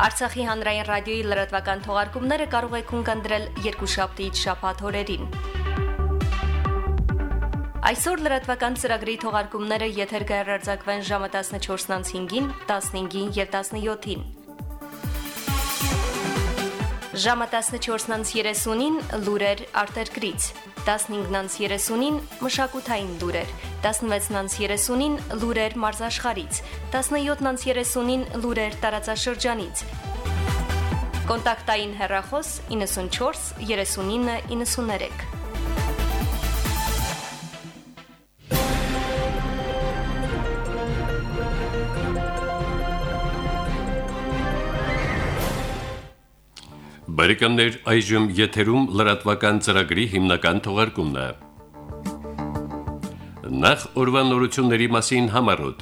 Արցախի հանրային ռադիոյի լրատվական թողարկումները կարող եք ունկնդրել երկուշաբթիից շաբաթ օրերին։ Այսօր լրատվական ծրագրի թողարկումները եթեր կհեռարձակվեն ժամը 14:05-ին, 15-ին եւ 17-ին։ Ժամը 14:30-ին լուրեր արտերկրից, 15:30-ին մշակութային լուրեր, 16:30-ին լուրեր մարզաշխարից, 17:30-ին լուրեր տարածաշրջանից։ Կոնտակտային հեռախոս 94 39 93 Բարեկամներ, այժմ եթերում լրատվական ծրագրի հիմնական թողարկումն է։ Նախ օրվան նորությունների մասին համարոտ։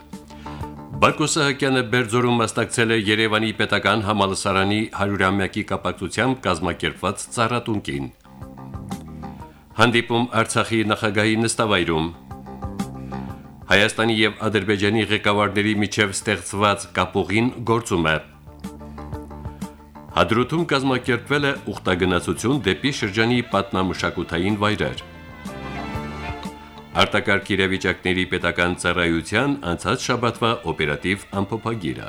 Բակո Սահակյանը Բերձորում մասնակցել է Երևանի Պետական Համալսարանի 100-ամյակի կապակցությամբ կազմակերպված ծառատունկին։ Հանդիպում Արցախի նախագահի նստավայրում Հայաստանի եւ Ադրբեջանի ղեկավարների միջև ստեղծված կապուղին գործում է։ Հադրութում կազմակերպվել է ուխտագնացություն դեպի շրջանի պատմամշակութային վայրեր։ Արտակարգ իրավիճակների պետական ծառայության անցած շաբաթվա օպերատիվ ամփոփագիրը։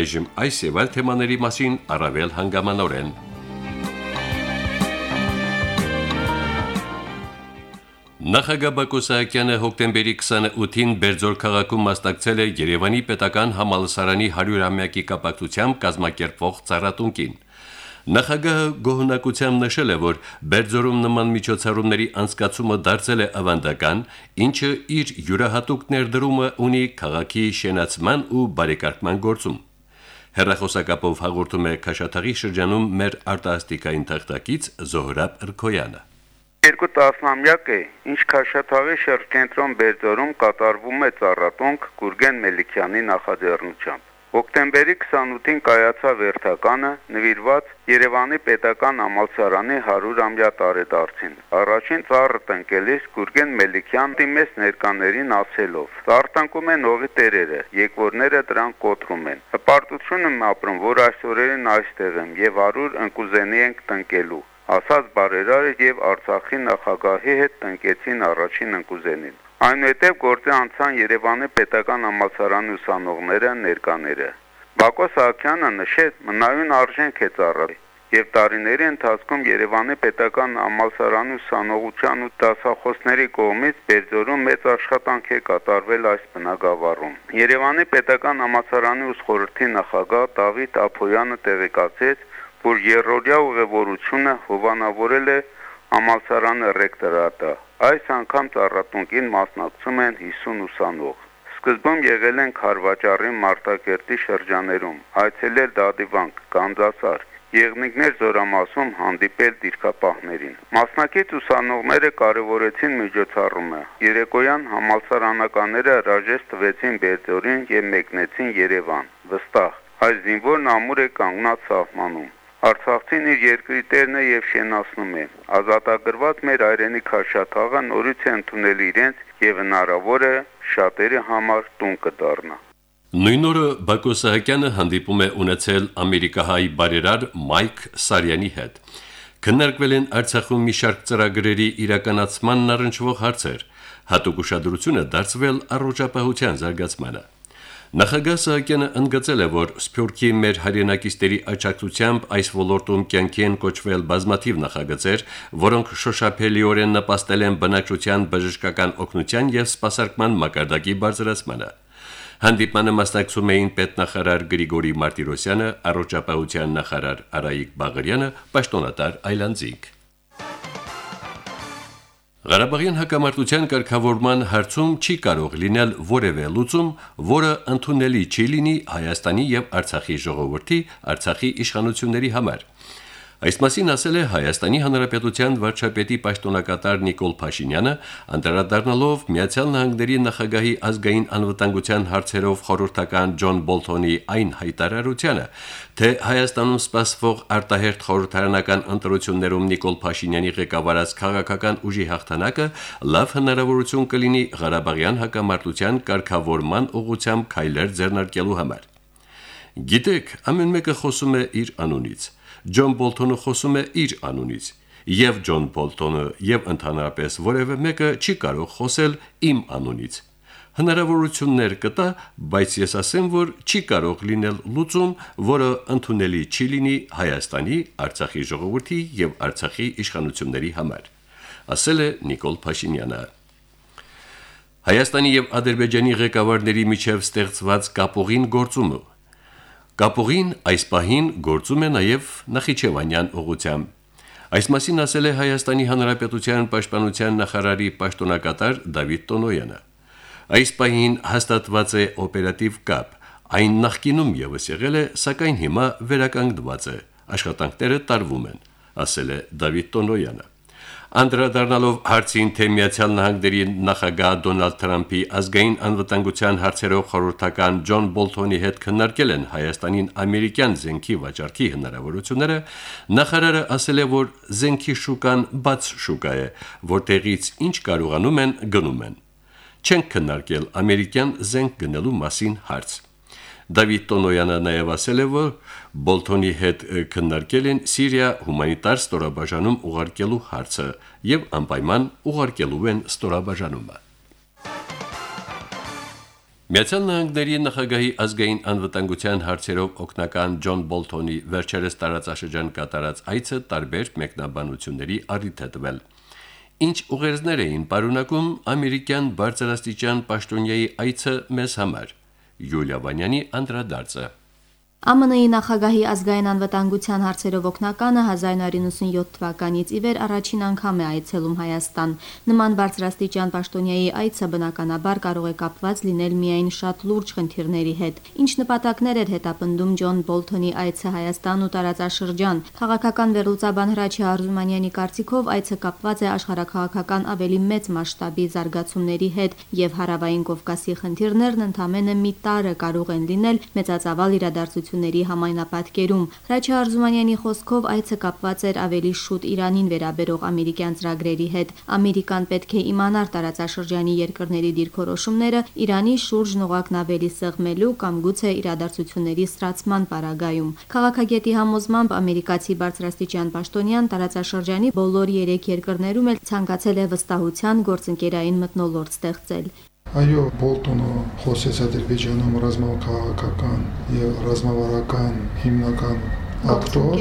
Այժմ այս եւ այլ թեմաների մասին առավել հանգամանորեն։ Նախագահ Բակո Սահակյանը հոկտեմբերի 28-ին Բերձոր քաղաքում մասնակցել է Երևանի Պետական Համալսարանի 100-ամյակի կապակցությամբ կազմակերպվող ծառատունկին։ Նախագահը գոհնակությամբ նշել է, որ Բերձորում նման միջոցառումների անցկացումը դարձել է ավանդական, ինչը իր յուրահատուկ ներդրումը ունի քաղաքի շենացման ու բարեկարգման գործում։ Հերրախոսակապով հաղորդում է Քաշաթաղի շրջանում մեր արտասթիկային թղթակից Զոհրաբ Ռքոյանը։ Երկու տասնամյակ է, ինչ Քաշաթաղի շրջենտրոն Բերձորում կատարվում է ծառատոնք Գուրգեն Մելիքյանի նախաձեռնությամբ։ Հոկտեմբերի 28-ին կայացավ վերթականը նվիրված Երևանի Պետական Համալսարանի 100-ամյա տարեդարձին։ Առաջին ծառը տնկելիս Գուրգեն Մելիքյանն դիմեց ներկաներին ասելով. «Ծառտանկում են ողի տերերը, եկվորները դրանք կոտրում են։ Հպարտություն եմ ապրում, որ այսօրերին այստեղ եմ եւ 100 ընկուզենի ենք տնկելու ասաց բարերարը եւ Արցախի նախագահի հետ տնկեցին առաջին ընկուզենին։ Այնուհետև գործի անցան Երևանի Պետական Համալսարանի ուսանողները, ներկաները։ Բակո Սահակյանը նշեց, մնայուն արժենք է ծառայել եւ տարիների ընթացքում Երևանի Պետական Համալսարանի ուսանողության ու դասախոսների կողմից Բերձորում մեծ աշխատանք է կատարվել այս բնակավարում։ Երևանի Պետական Համալսարանի ուսխորհրդի նախագահ Դավիթ Ափոյանը տեղեկացեց, որ երրորդյա ուղևորությունը հովանավորել է համալսարանը ռեկտորատը։ Այս անգամ ծառատունկին մասնակցում են 50 ուսանող։ Սկզբում եղել են Խարվաճարի Մարտակերտի շրջաներում, այցելել Դադիվանք, Գանձասար, Եղնիկներ զորամասում հանդիպել դիրքապահներին։ Մասնակից ուսանողները կարևորեցին միջոցառումը։ Երեկոյան համալսարանականները հրաժեշտ տվեցին Բերձորին եւ մեկնեցին Երևան։ Վստահ, այս զինվորն ամուր է կանգնած սահմանում։ Արցախցին իր երկրի տերն է եւ շենացնում է։ Ազատագրված մեր հայրենի քաշաթաղը նորից է ընդունել իրենց եւ հնարավոր է շատերի համար տուն կդառնա։ Նույն օրը Բակո Սահակյանը հանդիպում է ունեցել ամերիկահայ բարերար Մայք Սարյանի հետ։ Քննարկվել են Արցախում մի շարք ծրագրերի իրականացմանն առնչվող հարցեր։ Հատուկ ուշադրությունը դարձվել առողջապահության զարգացմանը։ Նախագահ Սահակյանը ընդգծել է, որ Սփյուռքի մեր հայրենակիցների աջակցությամբ այս ոլորտում կյանքի են կոչվել բազմաթիվ նախագծեր, որոնք շոշափելիորեն նպաստել են բնակչության բժշկական օգնության եւ սպասարկման մակարդակի բարձրացմանը։ Հանդիպմանը մասնակցում էին պետնախարար Գրիգորի Մարտիրոսյանը, առողջապահության նախարար Արայիկ Բաղարյանը, պաշտոնատար Այլանդզիկ։ Ղարաբաղյան հակամարտության կարգավորման հարցում չի կարող լինել որևէ լուծում, որը ընդունելի չի լինի Հայաստանի եւ Արցախի ժողովրդի, Արցախի իշխանությունների համար։ Այս մասին ասել է Հայաստանի Հանրապետության վարչապետի պաշտոնակատար Նիկոլ Փաշինյանը, անդրադառնալով Միացյալ Նահանգների նախագահի ազգային անվտանգության հարցերով խորհրդական Ջոն Բոլթոնի այն հայտարարությանը, թե Հայաստանում սպասվող արտահերթ խորհրդարանական ընտրություններում Նիկոլ Փաշինյանի ղեկավարած քաղաքական ուժի հաղթանակը լավ հնարավորություն կլինի Ղարաբաղյան հակամարտության կարգավորման ուղղությամբ քայլեր ձեռնարկելու համար։ Գիտեք, ամեն մեկը խոսում է իր անունից։ Ջոն Բոլթոնը խոսում է իր անունից, եւ Ջոն Բոլթոնը եւ ընդհանրապես որևէ մեկը չի կարող խոսել իմ անունից։ Հնարավորություններ կտա, բայց ես ասեմ, որ չի կարող լինել լուծում, որը ընդունելի չի լինի Հայաստանի, Արցախի ժողովրդի եւ Արցախի իշխանությունների համար, ասել է Նիկոլ Փաշինյանը։ Հայաստանի եւ Ադրբեջանի ղեկավարների միջև ստեղծված կապողին գործումը Կապողին այս պահին գործում է նաև Նախիջևանյան ուղությամբ։ Այս մասին ասել է Հայաստանի Հանրապետության Պաշտպանության նախարարի պաշտոնակատար Դավիթ Տոնոյանը։ Այս պահին հաստատված է օպերատիվ կապ, այն նախկինում եւս եղել է, սակայն հիմա վերականգնված է։ Աշխատանքները տարվում են, ասել է Դավիթ Տոնոյանը։ Անդրադառնալով հարցին, թե Միացյալ Նահանգների նախագահ Դոնալդ Թրամփի ազգային անվտանգության հարցերով խորհրդական Ջոն Բոլթոնի հետ քննարկել են Հայաստանին ամերիկյան զենքի վաճառքի հնարավորությունները, նախարարը ասել է, որ զենքի շուկան բաց շուկա է, որտեղից ինչ կարողանում են գնում են։ Չենք քննարկել ամերիկյան զենք գնելու մասին հարց։ Դավիթ Տոնոյանը նաև ասել է, որ Բոլթոնի հետ քննարկել են Սիրիա հումանիտար ստորաբաժանում ուղարկելու հարցը եւ անպայման ուղարկելու են ստորաբաժանումը։ Միացյալ Նահանգների նախագահի ազգային անվտանգության հարցերով օգնական Ջոն Բոլթոնի վերջերս տարածաշրջան կատարած այցը տարբեր մեկնաբանությունների առիթ է տվել։ Ինչ ուղերձներ էին պարունակում ամերիկյան բարձրաստիճան պաշտոնյայի այցը մեզ համար։ Юлия Ваняни Андрададзе. ԱՄՆ-ի նախագահի ազգային անվտանգության հարցերով օգնականը 1997 թվականից ի վեր առաջին անգամ է այցելում Հայաստան։ Նման բարձրաստիճան պաշտոնյայի այցը բնականաբար կարող է կապված լինել միայն շատ լուրջ խնդիրների հետ։ Ինչ նպատակներ էր հետապնդում Ջոն Բոլթոնի այցը Հայաստան ու տարածաշրջան։ Քաղաքական վերլուծաբան Հրաչի Արզումանյանի կարծիքով այցը կապված է աշխարհակաղակական ավելի մեծ մասշտաբի զարգացումների հետ եւ հարավային Կովկասի խնդիրներն ընդամենը մի տարը կարող են լինել մեծածավալ իրադարձություն իրադարձությունների համայնապատկերում։ Հրաչի Արզումանյանի խոսքով այցը կապված էր ավելի շուտ Իրանին վերաբերող ամերիկյան ծրագրերի հետ։ Ամերիկան պետք է իմանար տարածաշրջանի երկրների դիրքորոշումները Իրանի շուրջն ուղակն ավելի սեղմելու կամ գուցե իրադարձությունների սրացման պարագայում։ Քաղաքագետի համոզմամբ ամերիկացի բարձրաստիճան պաշտոնյան տարածաշրջանի բոլոր 3 երկրներում էլ ցանկացել է վստահության գործընկերային մտնոլորտ ստեղծել։ Այո, Բոլտոնը խոսեց Ադրբեջանում ռազմաքաղաքական եւ ռազմավարական հիմնական ակտոր,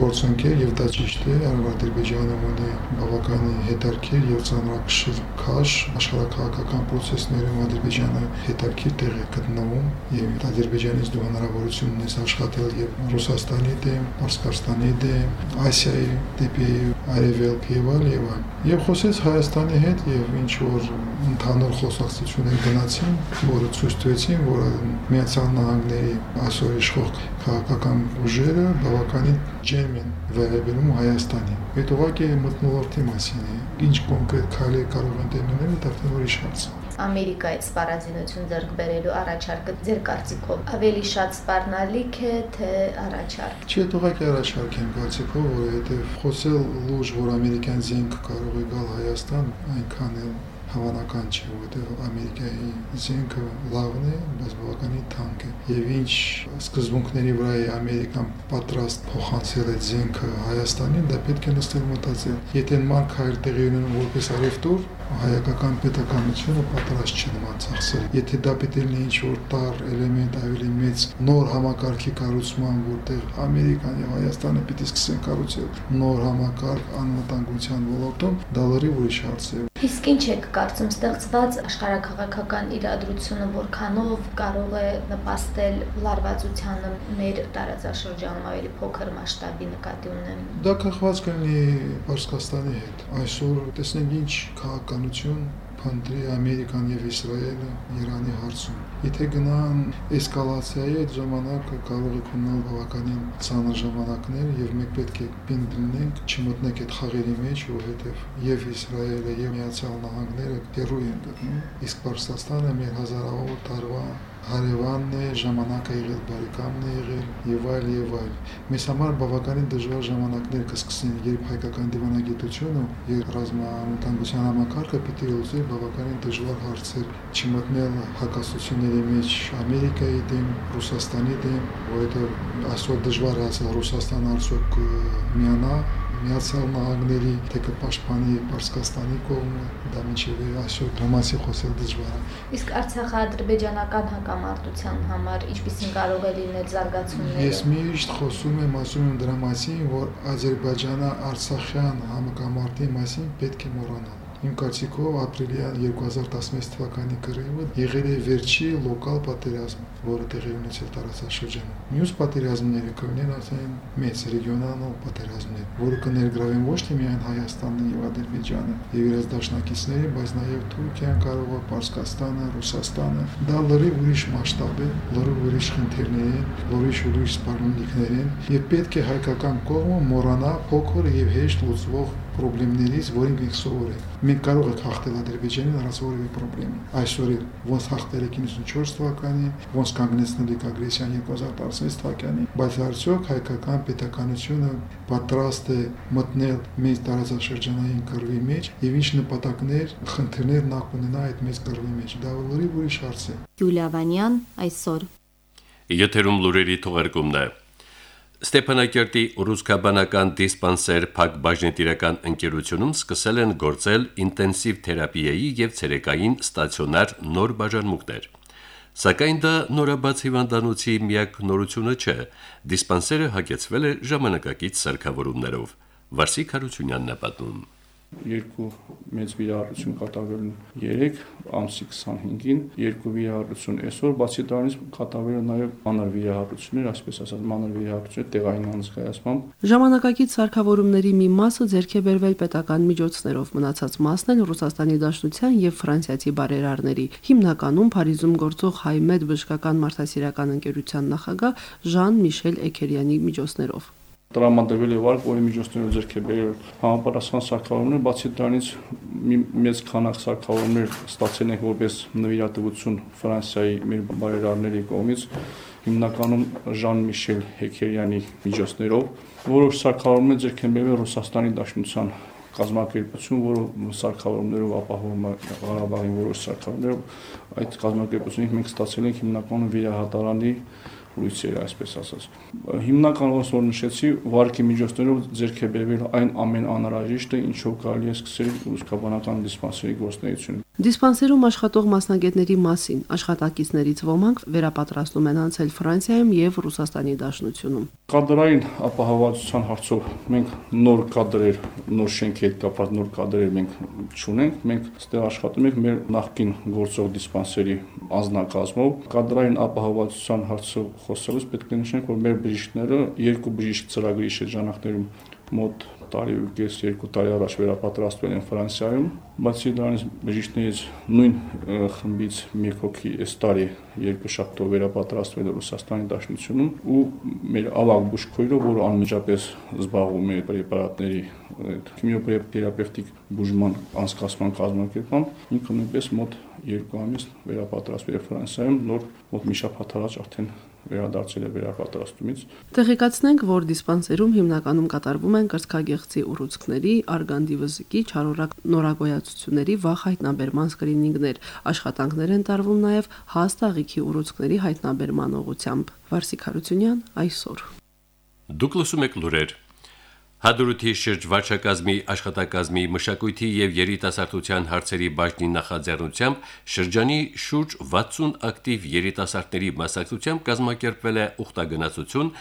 գործընկեր եւ դա ճիշտ է, Ադրբեջանը ունի բավականին հետարքիր եւ ծանրակշիռ քաշ աշխարհակաղակական process-ներում Ադրբեջանը հետարքիր տեղ է գտնվում եւ Ադրբեջանից դու հնարավորություն ունես աշխատել եւ Ռուսաստանի դեմ, Պարսկաստանի դեմ, Ասիայի դեպի Արևելք եւ այլ եւ այլ։ Եվ խոսեց Հայաստանի հետ եւ ինչ որ ընդհանուր խոսակցություններ գնացին, որը ցույց տվեցին, որ Միացյալ Նահանգների այսօր իշխող քաղաքական ուժերը բավականին ջերմ են վերաբերում Հայաստանին։ Այդ ուղղակի մտնոլորտի մասին է։ Ինչ կոնկրետ քայլեր կարող են դեմնել, դա արդեն ուրիշ հարց է։ Ամերիկայից սպառազինություն ձեռք բերելու առաջարկը ձեր կարծիքով ավելի շատ սպառնալիք է, թե առաջարկ։ Չի, ուղղակի առաջարկ եմ կարծիքով, որովհետև խոսել լուրջ, որ ամերիկյան զենք կարող է գալ Հայաստան, այնքան էլ հավանական չէ, որովհետև Ամերիկայի զենքը լավն է, բայց բավականին թանկ է։ Եվ ինչ սկզբունքների վրա է Ամերիկան պատրաստ փոխանցել այդ զենքը Հայաստանին, դա պետք է նստել մտածել։ Եթե նման քայլ տեղի ունենում որպես արևտուր, հայկական պետականությունը պատրաստ չէ նման ծախսել։ Եթե դա պետք է լինի ինչ-որ տար էլեմենտ ավելի մեծ նոր համակարգի կառուցման, որտեղ Ամերիկան եւ Հայաստանը պիտի սկսեն կառուցել նոր համակարգ անվտանգության ոլորտում, դա լրիվ ուրիշ հարց է։ Իսկ ինչ եք կարծում ստեղծված աշխարհակաղակական իրադրությունը որքանով կարող է նպաստել լարվածությանը մեր տարածաշրջանում ավելի փոքր մասշտաբի նկատի ունեմ։ Դա կախված կլինի Պարսկաստանի հետ։ Այսօր տեսնենք ինչ քաղաքականություն փնտրի Ամերիկան եւ Իսրայելը Իրանի հարցում։ Եթե գնան էսկալացիայի այդ ժամանակը կարող է կունենալ բավականին ցաներ ժամանակներ եւ մենք պետք է պինդ լինենք, չմտնենք այդ խաղերի մեջ, որովհետեւ եւ Իսրայելը եւ Միացյալ Նահանգները դեռու են գտնում, իսկ Պարսկաստանը մեր հազարավոր տարվա հարևանն է, ժամանակը եղել բարեկամն է եղել եւ այլ եւ այլ։ Մեզ համար բավականին դժվար ժամանակներ կսկսեն, երբ հայկական դիվանագիտությունը եւ ռազմաանվտանգության համակարգը պիտի լուծի բավականին դժվար հարցեր, չմտնել հակասությունների մեջ Ամերիկայի դեմ, Ռուսաստանի դեմ, որովհետեւ այսօր դժվար է ասել Ռուսաստանը արդյոք միանա Միացյալ Նահանգների թե կպաշտպանի Պարսկաստանի կողմը, դա մինչև այսօր դրամասի խոսել դժվար է։ Իսկ Արցախա-ադրբեջանական հակամարտության համար ինչպիսին կարող է լինել զարգացումները։ Ես միշտ խոսում եմ, ասում եմ դրա մասին, որ Ադրբեջանը Արցախյան համակամարտի մասին պետք է մոռանալ։ Իմ կարծիքով ապրիլյան 2016 թվականի կռիվը եղել է վերջի լոկալ պատերազմը, որը տեղի ունեցել տարածաշրջանում։ Մյուս պատերազմները կլինեն ասեն մեծ ռեգիոնալ պատերազմներ, որը կներգրավեն ոչ թե միայն Հայաստանն եւ Ադրբեջանը եւ իրենց դաշնակիցները, բայց նաեւ Թուրքիան կարող է, Պարսկաստանը, Ռուսաստանը։ Դա լրիվ ուրիշ մասշտաբ է, լրիվ ուրիշ խնդիրներ են, լրիվ ուրիշ սպառնալիքներ են եւ պետք է հայկական կողմը մոռանա փոքր եւ հեշտ լուծվող խնդիրներից, որին մենք սովոր ենք։ Մենք կարող ենք հաղթել Ադրբեջանին առանց որևէ խնդրի։ Այսօր ոնց հաղթել է 94 թվականին, ոնց կանգնեցնել եք ագրեսիան 2016 թվականին, բայց արդյոք հայկական պետականությունը պատրաստ է մտնել մեծ տարածաշրջանային կռվի մեջ եւ ինչ նպատակներ, խնդիրներ նա կունենա այդ մեծ կռվի մեջ։ Դա լրիվ ուրիշ հարց է։ Յուլիա Վանյան այսօր Եթերում լուրերի թողարկումն է։ Ստեփանակերտի ռուսկաբանական դիսպանսեր Փակ բաժնետիրական ընկերությունում սկսել են գործել ինտենսիվ թերապիայի եւ ցերեկային ստացիոնար նոր բաժանմունքներ։ Սակայն դա նորաբաց հիվանդանոցի միակ նորությունը չէ։ Դիսպանսերը հագեցվել է ժամանակակից սարքավորումներով։ Վարսիկ Հարությունյանն է պատմում երկու մեծ վիրահատություն կատարվելն 3 ամսի 25-ին, երկու վիրահատություն այսօր, բացի դրանից կատարվել նաև մանր վիրահատություններ, այսպես ասած, մանր վիրահատություններ տեղային անձկայացմամբ։ Ժամանակակից սարքավորումների մի մասը ձեռք է բերվել պետական միջոցներով, մնացած մասն էլ Ռուսաստանի Դաշնության եւ Ֆրանսիացի բարերարների։ Հիմնականում Փարիզում գործող Հայմեդ բժշկական մարդասիրական ընկերության նախագահ Ժան Միշել Էքերյանի միջոցներով տրամադրվել է վարկ, որի միջոցներով ձեռք է բերել համապատասխան սարքավորումներ, բացի դրանից մի մեծ քանակ սարքավորումներ ստացել ենք որպես նվիրատվություն Ֆրանսիայի մեր բարերարների կողմից, հիմնականում Ժան Միշել Հեքերյանի միջոցներով, որոշ սարքավորումներ ձեռք են բերվել Ռուսաստանի Դաշնության կազմակերպություն, որը սարքավորումներով ապահովում է Ղարաբաղի որոշ սարքավորումներով, այդ կազմակերպությունից մենք ստացել ենք հիմնականում վիրահատարանի լույսերը, այսպես ասած։ Հիմնական ոնց որ նշեցի, վարկի միջոցներով ձեռք է բերվել այն ամեն անհրաժեշտը, ինչով կարելի է սկսել ռուսկաբանական դիսպանսերի գործունեությունը։ Դիսպանսերում աշխատող մասնագետների մասին աշխատակիցներից ոմանք վերապատրաստում են անցել Ֆրանսիայում եւ Ռուսաստանի Դաշնությունում։ Կադրային ապահովվածության հարցով մենք նոր կադրեր, նոր շենքի հետ կապված նոր կադրեր մենք չունենք, մենք ստեղ աշխատում ենք մեր նախկին գործող դիսպանսերի անձնակազմով։ Կադրային ապահովվածության հարցով խոսելուց պետք է նշենք, որ մեր բժիշկները երկու բժիշկ ծրագրի շրջանակներում մոտ տարի ու կես երկու տարի առաջ վերապատրաստվել են Ֆրանսիայում, բացի դրանից բժիշկներից նույն խմբից մի հոգի այս տարի երկու շաբթով վերապատրաստվել է Ռուսաստանի Դաշնությունում ու մեր ավագ բուժքույրը, որը անմիջապես զբաղվում է պրեպարատների քիմիոթերապևտիկ բուժման անցկացման կազմակերպմամբ, ինքը նույնպես մոտ երկու ամիս վերապատրաստվել է Ֆրանսիայում, նոր մոտ մի շաբաթ առաջ արդեն վերադարձել է վերապատրաստումից։ Տեղեկացնենք, որ դիսպանսերում հիմնականում կատարվում են կրծքագեղձի ուռուցքների, արգանդի վզիկի, չարորակ նորագոյացությունների վաղ հայտնաբերման սկրինինգներ։ Աշխատանքներ են տարվում նաև հաստ աղիքի ուռուցքների հայտնաբերման ուղղությամբ։ Վարսիկ Հարությունյան այսօր։ Դուք լսում եք լուրեր Հադրութի շրջվարչակազմի աշխատակազմի մշակույթի եւ երիտասարդության հարցերի բաժնի նախաձեռնությամբ շրջանի շուրջ 60 ակտիվ երիտասարդների մասնակցությամբ կազմակերպվել է ուխտագնացություն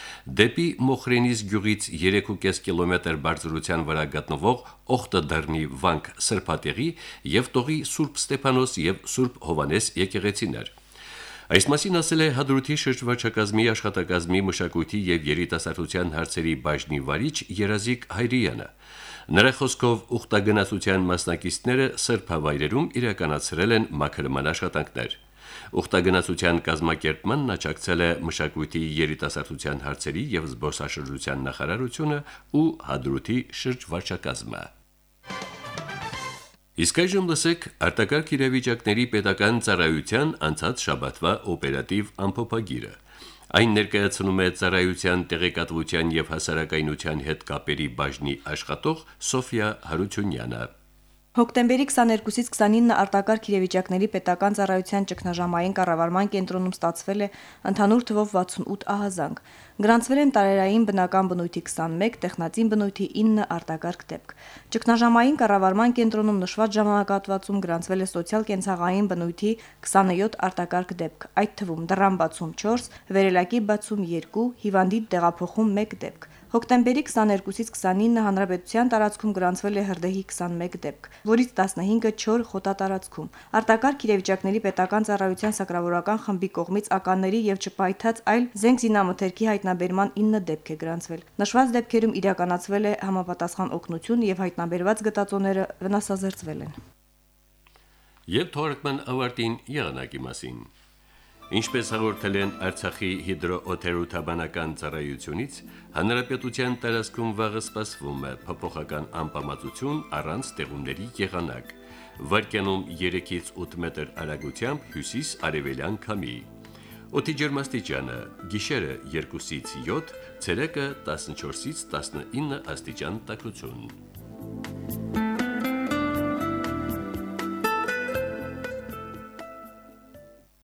դեպի Մոխրենիս գյուղից 3.5 կիլոմետր բարձրության վրա գտնվող Օխտադռնի վանք սրբատեղի եւ Տողի Սուրբ Ստեփանոս եւ Սուրբ Հովանես եկեղեցիներ։ Այս մասին ասել է Հադրութի շրջվարչակազմի աշխատակազմի մշակույթի եւ երիտասարդության հարցերի բաժնի վարիչ Երազիկ Հայրյանը։ Նրա խոսքով ուխտագնացության մասնակիցները սրբավայրերում իրականացրել են մաքրման աշխատանքներ։ Ուխտագնացության կազմակերպմանն աջակցել է մշակույթի երիտասարդության հարցերի եւ զբոսաշրջության նախարարությունը ու Հադրութի շրջվարչակազմը։ Իսկ այժմ լսեք արտակարգ իրավիճակների պետական ծառայության անցած շաբաթվա օպերատիվ ամփոփագիրը։ Այն ներկայացնում է ծառայության տեղեկատվության եւ հասարակայնության հետ կապերի բաժնի աշխատող Սոֆիա Հարությունյանը։ Հոկտեմբերի 22-ից 29-ը արտակարգ իրավիճակների պետական ծառայության ճգնաժամային կառավարման կենտրոնում ստացվել է ընդհանուր թվով 68 ահազանգ։ Գրանցվել են տարերային բնական բնույթի 21, տեխնատին բնույթի 9 արտակարգ դեպք։ Ճգնաժամային կառավարման կենտրոնում նշված ժամանակահատվածում գրանցվել է սոցիալ-կենցաղային բնույթի 27 արտակարգ դեպք, այդ թվում դռան բացում 4, վերելակի բացում 2, հիվանդի տեղափոխում 1 դեպք։ Հոկտեմբերի 22-ից 29-ը հանրապետության տարածքում գրանցվել է հրդեհի 21 դեպք, որից 15-ը չոր խոտատարածքում։ Արտակարգ իրավիճակների պետական ծառայության սակրավորական խմբի կողմից ականների եւ չպայթած այլ զենք զինամթերքի հայտնաբերման 9 դեպք է գրանցվել։ Նշված դեպքերում իրականացվել է համապատասխան օգնություն եւ հայտնաբերված գտածոները վնասազերծվել են։ Եվ թորակման ավարտին եղանակի մասին։ Ինչպես հաղորդել են Արցախի հիդրոօթերոթաբանական ծառայությունից, հանրապետության տարածքում վաղը սպասվում է փոփոխական անպամատություն առանց տեղումների եղանակ։ Վարկյանում 3-ից 8 մետր արագությամբ հյուսիս-արևելյան քամի։ Օդի ջերմաստիճանը՝ գիշերը 2-ից 7, ցերեկը 14-ից 19 աստիճան տաքություն։